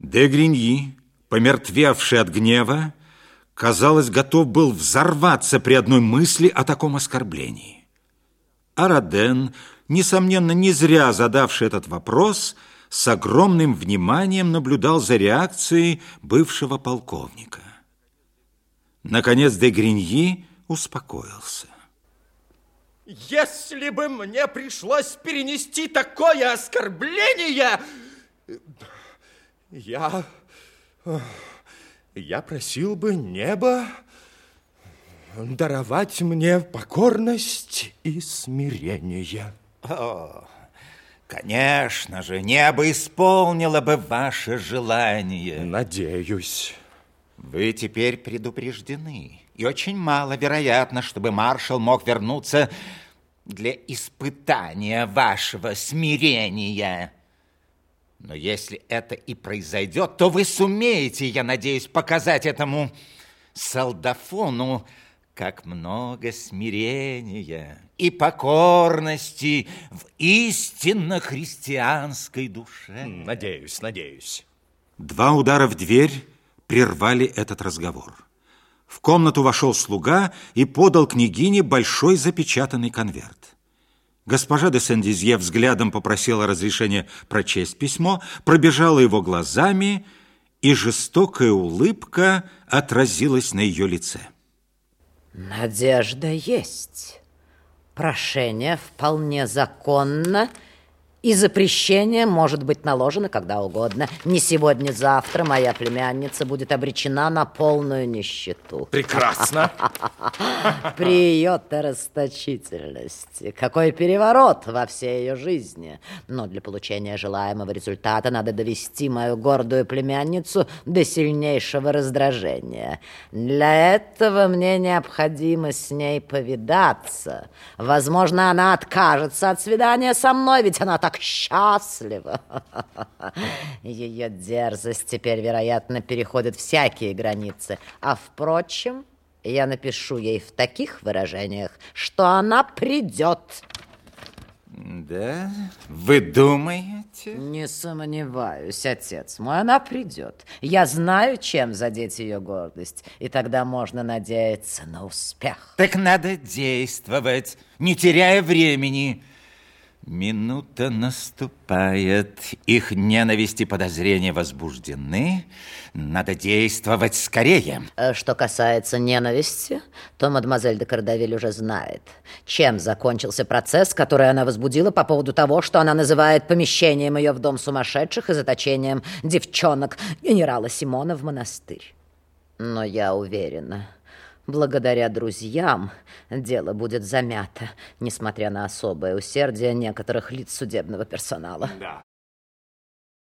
Де Гриньи, помертвевший от гнева, казалось, готов был взорваться при одной мысли о таком оскорблении. А Роден, несомненно, не зря задавший этот вопрос, с огромным вниманием наблюдал за реакцией бывшего полковника. Наконец де Гриньи успокоился. Если бы мне пришлось перенести такое оскорбление, я... Я просил бы небо даровать мне покорность и смирение. О, конечно же, небо исполнило бы ваше желание. Надеюсь. Вы теперь предупреждены. И очень мало вероятно, чтобы маршал мог вернуться для испытания вашего смирения. Но если это и произойдет, то вы сумеете, я надеюсь, показать этому солдафону, как много смирения и покорности в истинно христианской душе. Надеюсь, надеюсь. Два удара в дверь прервали этот разговор. В комнату вошел слуга и подал княгине большой запечатанный конверт. Госпожа де Сен-Дизье взглядом попросила разрешения прочесть письмо, пробежала его глазами, и жестокая улыбка отразилась на ее лице. Надежда есть. Прошение вполне законно и запрещение может быть наложено когда угодно. Не сегодня, завтра моя племянница будет обречена на полную нищету. Прекрасно. При ее-то расточительности. Какой переворот во всей ее жизни. Но для получения желаемого результата надо довести мою гордую племянницу до сильнейшего раздражения. Для этого мне необходимо с ней повидаться. Возможно, она откажется от свидания со мной, ведь она так так счастлива. Ее дерзость теперь, вероятно, переходит всякие границы. А, впрочем, я напишу ей в таких выражениях, что она придет. Да? Вы думаете? Не сомневаюсь, отец мой, она придет. Я знаю, чем задеть ее гордость, и тогда можно надеяться на успех. Так надо действовать, не теряя времени. Минута наступает, их ненависть и подозрения возбуждены. Надо действовать скорее. Э, что касается ненависти, то мадемуазель де Кардавиль уже знает, чем закончился процесс, который она возбудила по поводу того, что она называет помещением ее в дом сумасшедших и заточением девчонок генерала Симона в монастырь. Но я уверена, Благодаря друзьям дело будет замято, несмотря на особое усердие некоторых лиц судебного персонала. Да.